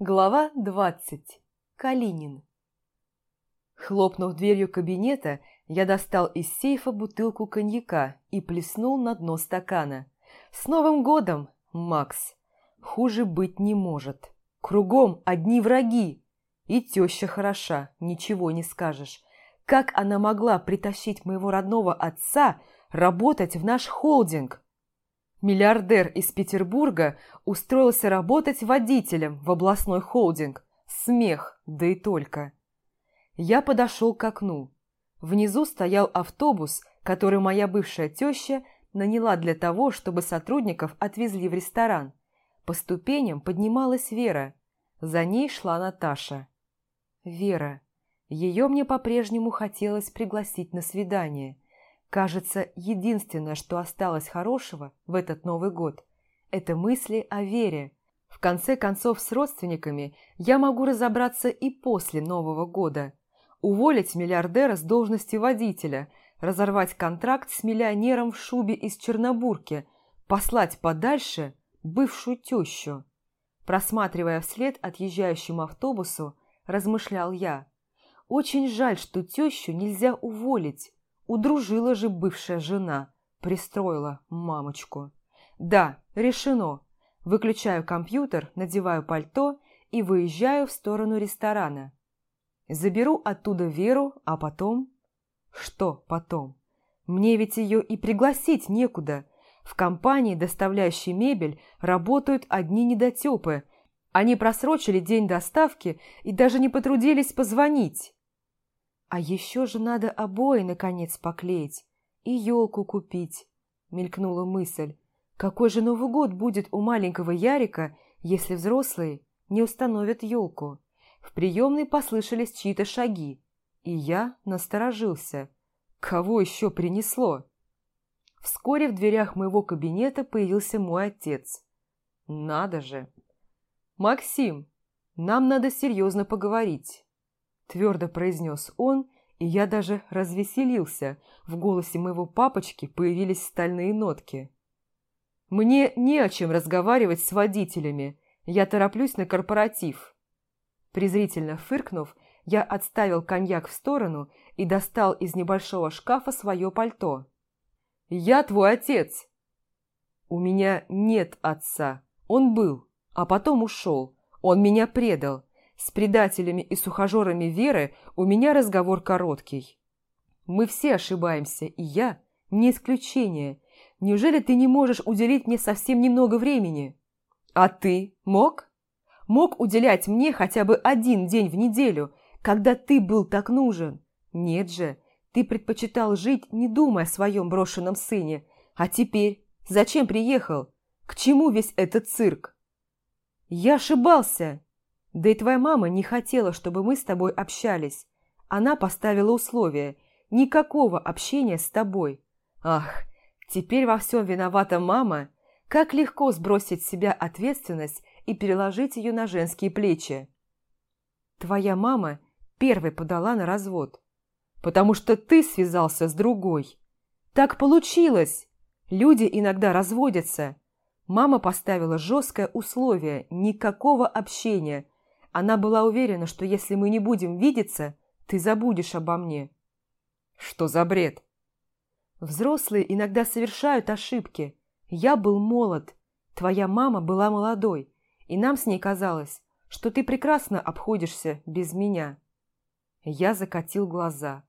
Глава 20. Калинин. Хлопнув дверью кабинета, я достал из сейфа бутылку коньяка и плеснул на дно стакана. «С Новым годом, Макс! Хуже быть не может. Кругом одни враги. И теща хороша, ничего не скажешь. Как она могла притащить моего родного отца работать в наш холдинг?» Миллиардер из Петербурга устроился работать водителем в областной холдинг. Смех, да и только. Я подошел к окну. Внизу стоял автобус, который моя бывшая теща наняла для того, чтобы сотрудников отвезли в ресторан. По ступеням поднималась Вера. За ней шла Наташа. Вера. Ее мне по-прежнему хотелось пригласить на свидание – Кажется, единственное, что осталось хорошего в этот Новый год, это мысли о вере. В конце концов, с родственниками я могу разобраться и после Нового года. Уволить миллиардера с должности водителя, разорвать контракт с миллионером в шубе из Чернобурки, послать подальше бывшую тещу. Просматривая вслед отъезжающему автобусу, размышлял я. Очень жаль, что тещу нельзя уволить. Удружила же бывшая жена, пристроила мамочку. Да, решено. Выключаю компьютер, надеваю пальто и выезжаю в сторону ресторана. Заберу оттуда Веру, а потом... Что потом? Мне ведь ее и пригласить некуда. В компании, доставляющей мебель, работают одни недотепы. Они просрочили день доставки и даже не потрудились позвонить. А еще же надо обои, наконец, поклеить и елку купить, мелькнула мысль. Какой же Новый год будет у маленького Ярика, если взрослые не установят елку? В приемной послышались чьи-то шаги, и я насторожился. Кого еще принесло? Вскоре в дверях моего кабинета появился мой отец. Надо же! «Максим, нам надо серьезно поговорить» твердо произнес он, и я даже развеселился. В голосе моего папочки появились стальные нотки. «Мне не о чем разговаривать с водителями. Я тороплюсь на корпоратив». Презрительно фыркнув, я отставил коньяк в сторону и достал из небольшого шкафа свое пальто. «Я твой отец!» «У меня нет отца. Он был, а потом ушел. Он меня предал. С предателями и сухожорами Веры у меня разговор короткий. Мы все ошибаемся, и я не исключение. Неужели ты не можешь уделить мне совсем немного времени? А ты мог? Мог уделять мне хотя бы один день в неделю, когда ты был так нужен? Нет же, ты предпочитал жить, не думая о своем брошенном сыне. А теперь зачем приехал? К чему весь этот цирк? Я ошибался. Да и твоя мама не хотела, чтобы мы с тобой общались. Она поставила условие – никакого общения с тобой. Ах, теперь во всем виновата мама. Как легко сбросить с себя ответственность и переложить ее на женские плечи. Твоя мама первой подала на развод, потому что ты связался с другой. Так получилось. Люди иногда разводятся. Мама поставила жесткое условие – никакого общения – она была уверена, что если мы не будем видеться, ты забудешь обо мне. Что за бред? Взрослые иногда совершают ошибки. Я был молод, твоя мама была молодой, и нам с ней казалось, что ты прекрасно обходишься без меня. Я закатил глаза.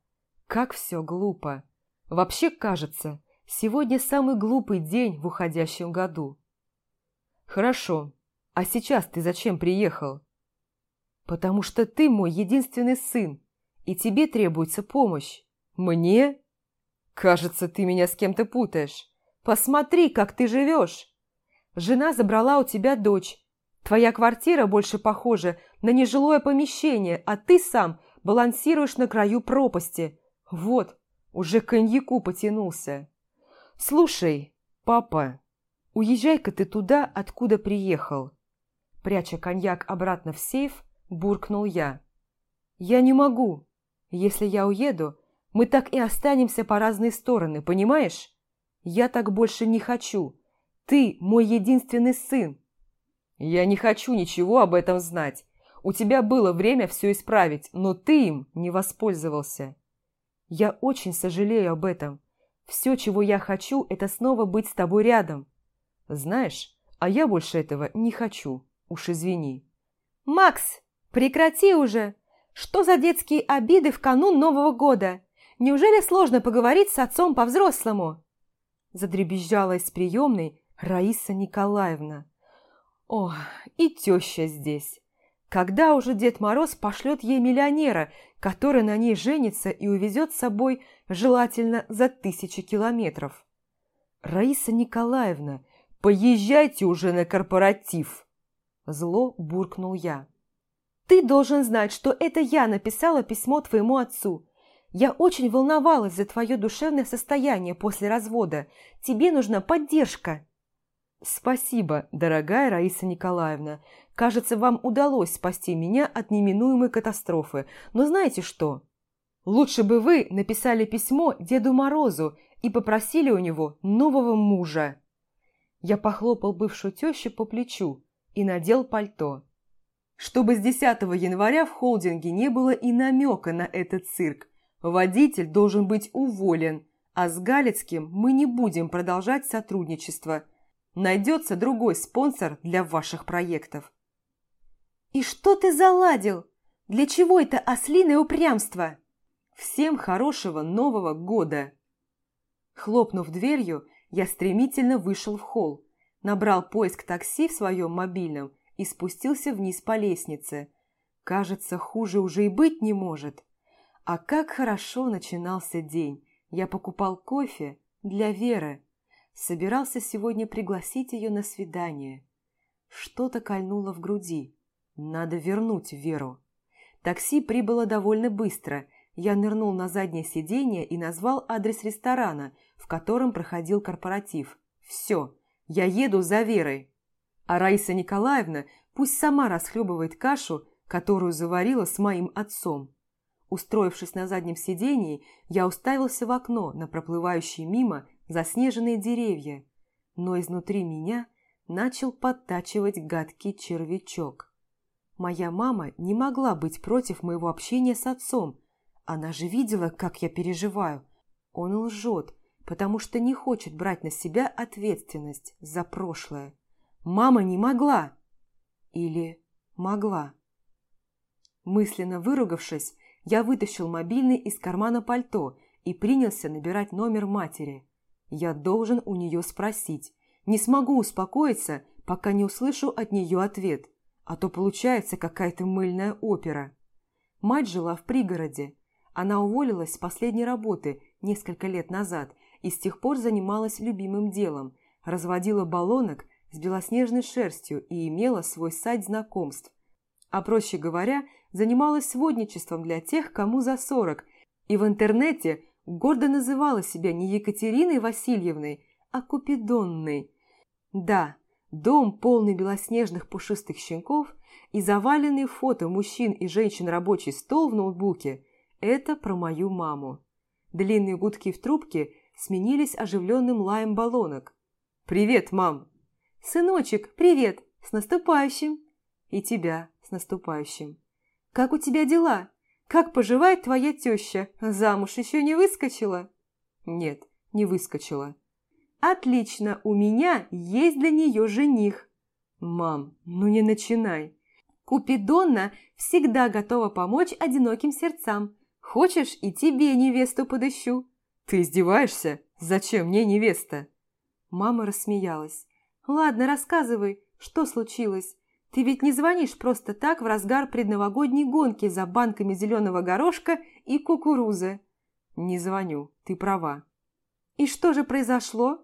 Как все глупо. Вообще, кажется, сегодня самый глупый день в уходящем году. Хорошо. А сейчас ты зачем приехал? «Потому что ты мой единственный сын, и тебе требуется помощь. Мне? Кажется, ты меня с кем-то путаешь. Посмотри, как ты живешь. Жена забрала у тебя дочь. Твоя квартира больше похожа на нежилое помещение, а ты сам балансируешь на краю пропасти. Вот, уже к коньяку потянулся. Слушай, папа, уезжай-ка ты туда, откуда приехал. Пряча коньяк обратно в сейф, буркнул я. «Я не могу. Если я уеду, мы так и останемся по разные стороны, понимаешь? Я так больше не хочу. Ты мой единственный сын». «Я не хочу ничего об этом знать. У тебя было время все исправить, но ты им не воспользовался». «Я очень сожалею об этом. Все, чего я хочу, это снова быть с тобой рядом. Знаешь, а я больше этого не хочу. Уж извини». «Макс, прекрати уже! Что за детские обиды в канун Нового года? Неужели сложно поговорить с отцом по-взрослому?» Задребезжала из приемной Раиса Николаевна. «О, и теща здесь. Когда уже Дед Мороз пошлет ей миллионера, который на ней женится и увезет с собой, желательно, за тысячи километров?» «Раиса Николаевна, поезжайте уже на корпоратив!» Зло буркнул я. «Ты должен знать, что это я написала письмо твоему отцу. Я очень волновалась за твое душевное состояние после развода. Тебе нужна поддержка». «Спасибо, дорогая Раиса Николаевна. Кажется, вам удалось спасти меня от неминуемой катастрофы. Но знаете что? Лучше бы вы написали письмо Деду Морозу и попросили у него нового мужа». Я похлопал бывшую тещу по плечу и надел пальто. Чтобы с 10 января в холдинге не было и намека на этот цирк, Водитель должен быть уволен, а с Галицким мы не будем продолжать сотрудничество. Найдется другой спонсор для ваших проектов. «И что ты заладил? Для чего это ослиное упрямство?» «Всем хорошего Нового года!» Хлопнув дверью, я стремительно вышел в холл, набрал поиск такси в своем мобильном и спустился вниз по лестнице. Кажется, хуже уже и быть не может. А как хорошо начинался день. Я покупал кофе для Веры. Собирался сегодня пригласить ее на свидание. Что-то кольнуло в груди. Надо вернуть Веру. Такси прибыло довольно быстро. Я нырнул на заднее сиденье и назвал адрес ресторана, в котором проходил корпоратив. Все, я еду за Верой. А Раиса Николаевна пусть сама расхлебывает кашу, которую заварила с моим отцом. Устроившись на заднем сидении, я уставился в окно на проплывающие мимо заснеженные деревья, но изнутри меня начал подтачивать гадкий червячок. Моя мама не могла быть против моего общения с отцом. Она же видела, как я переживаю. Он лжет, потому что не хочет брать на себя ответственность за прошлое. Мама не могла. Или могла. Мысленно выругавшись, я вытащил мобильный из кармана пальто и принялся набирать номер матери. Я должен у нее спросить. Не смогу успокоиться, пока не услышу от нее ответ, а то получается какая-то мыльная опера. Мать жила в пригороде. Она уволилась с последней работы несколько лет назад и с тех пор занималась любимым делом, разводила баллонок с белоснежной шерстью и имела свой сайт знакомств. А проще говоря, занималась сводничеством для тех, кому за сорок, и в интернете гордо называла себя не Екатериной Васильевной, а Купидонной. Да, дом, полный белоснежных пушистых щенков и заваленный фото мужчин и женщин рабочий стол в ноутбуке – это про мою маму. Длинные гудки в трубке сменились оживленным лаем баллонок. «Привет, мам!» «Сыночек, привет! С наступающим!» «И тебя с наступающим!» Как у тебя дела? Как поживает твоя теща? Замуж еще не выскочила?» «Нет, не выскочила». «Отлично, у меня есть для нее жених». «Мам, ну не начинай». «Купидонна всегда готова помочь одиноким сердцам. Хочешь, и тебе невесту подыщу?» «Ты издеваешься? Зачем мне невеста?» Мама рассмеялась. «Ладно, рассказывай, что случилось? Ты ведь не звонишь просто так в разгар предновогодней гонки за банками зеленого горошка и кукурузы. Не звоню, ты права. И что же произошло?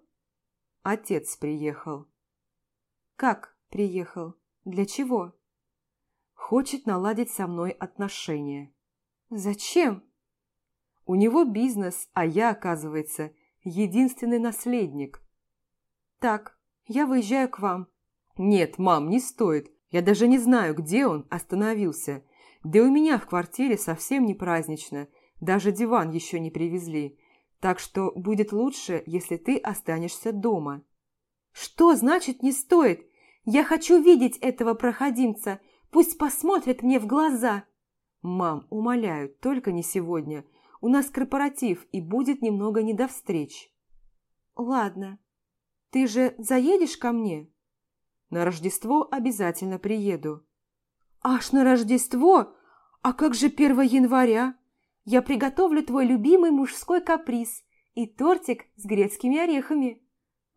Отец приехал. Как приехал? Для чего? Хочет наладить со мной отношения. Зачем? У него бизнес, а я, оказывается, единственный наследник. Так, я выезжаю к вам. Нет, мам, не стоит. Я даже не знаю, где он остановился. Да и у меня в квартире совсем не празднично. Даже диван еще не привезли. Так что будет лучше, если ты останешься дома». «Что значит не стоит? Я хочу видеть этого проходимца. Пусть посмотрит мне в глаза. Мам, умоляю, только не сегодня. У нас корпоратив, и будет немного не до встреч. Ладно. Ты же заедешь ко мне? На Рождество обязательно приеду. Аж на Рождество? А как же 1 января? Я приготовлю твой любимый мужской каприз и тортик с грецкими орехами.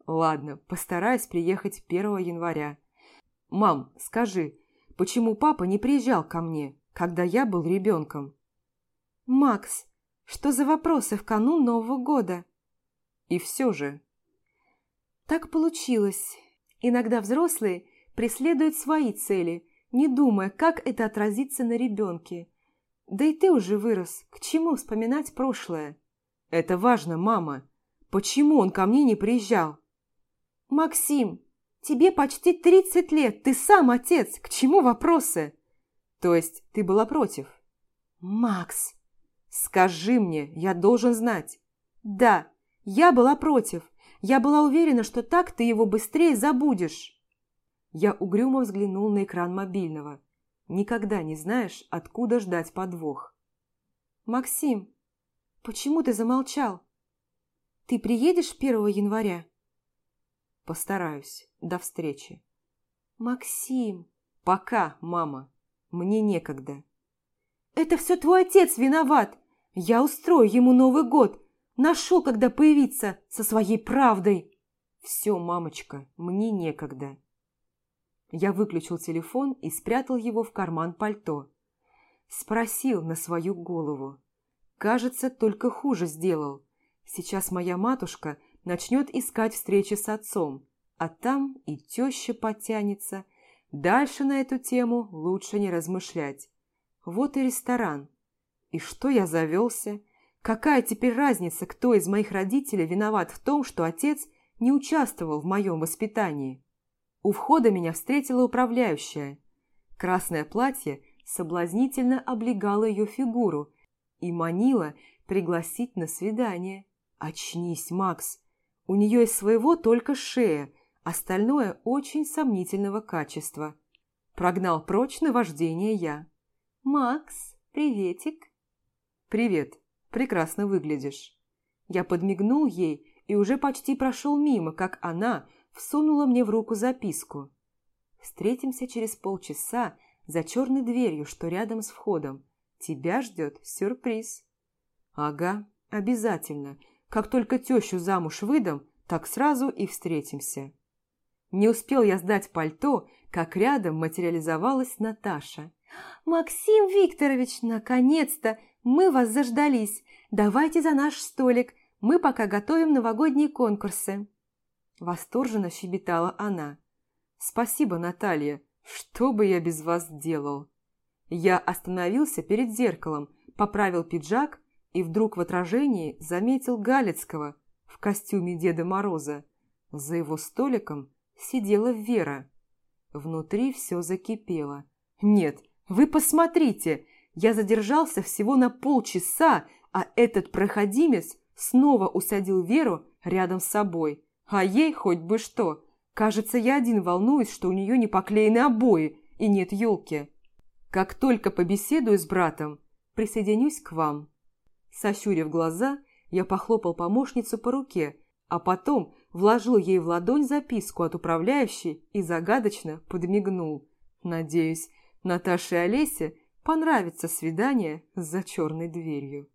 Ладно, постараюсь приехать 1 января. Мам, скажи, почему папа не приезжал ко мне, когда я был ребенком? Макс, что за вопросы в канун Нового года? И все же. Так получилось. Иногда взрослые преследуют свои цели, не думая, как это отразится на ребенке. Да и ты уже вырос, к чему вспоминать прошлое? Это важно, мама. Почему он ко мне не приезжал? «Максим, тебе почти тридцать лет, ты сам отец, к чему вопросы?» «То есть ты была против?» «Макс!» «Скажи мне, я должен знать». «Да, я была против. Я была уверена, что так ты его быстрее забудешь». Я угрюмо взглянул на экран мобильного. Никогда не знаешь, откуда ждать подвох. «Максим, почему ты замолчал? Ты приедешь 1 января?» Постараюсь. До встречи. Максим. Пока, мама. Мне некогда. Это все твой отец виноват. Я устрою ему Новый год. Нашел, когда появиться со своей правдой. Все, мамочка, мне некогда. Я выключил телефон и спрятал его в карман пальто. Спросил на свою голову. Кажется, только хуже сделал. Сейчас моя матушка начнет искать встречи с отцом, а там и теща потянется. Дальше на эту тему лучше не размышлять. Вот и ресторан. И что я завелся? Какая теперь разница, кто из моих родителей виноват в том, что отец не участвовал в моем воспитании? У входа меня встретила управляющая. Красное платье соблазнительно облегало ее фигуру и манило пригласить на свидание. «Очнись, Макс! У нее из своего только шея, остальное очень сомнительного качества. Прогнал прочь наваждение я. «Макс, приветик!» «Привет, прекрасно выглядишь». Я подмигнул ей и уже почти прошел мимо, как она всунула мне в руку записку. «Встретимся через полчаса за черной дверью, что рядом с входом. Тебя ждет сюрприз». «Ага, обязательно. Как только тещу замуж выдам, так сразу и встретимся. Не успел я сдать пальто, как рядом материализовалась Наташа. «Максим Викторович, наконец-то! Мы вас заждались! Давайте за наш столик, мы пока готовим новогодние конкурсы!» Восторженно щебетала она. «Спасибо, Наталья! Что бы я без вас делал?» Я остановился перед зеркалом, поправил пиджак и вдруг в отражении заметил Галицкого в костюме Деда Мороза. За его столиком сидела Вера. Внутри все закипело. «Нет, вы посмотрите! Я задержался всего на полчаса, а этот проходимец снова усадил Веру рядом с собой. А ей хоть бы что. Кажется, я один волнуюсь, что у нее не поклеены обои и нет елки. Как только побеседую с братом, присоединюсь к вам». Сощурив глаза, я похлопал помощницу по руке, а потом вложил ей в ладонь записку от управляющей и загадочно подмигнул. Надеюсь, Наташе и Олесе понравится свидание за черной дверью.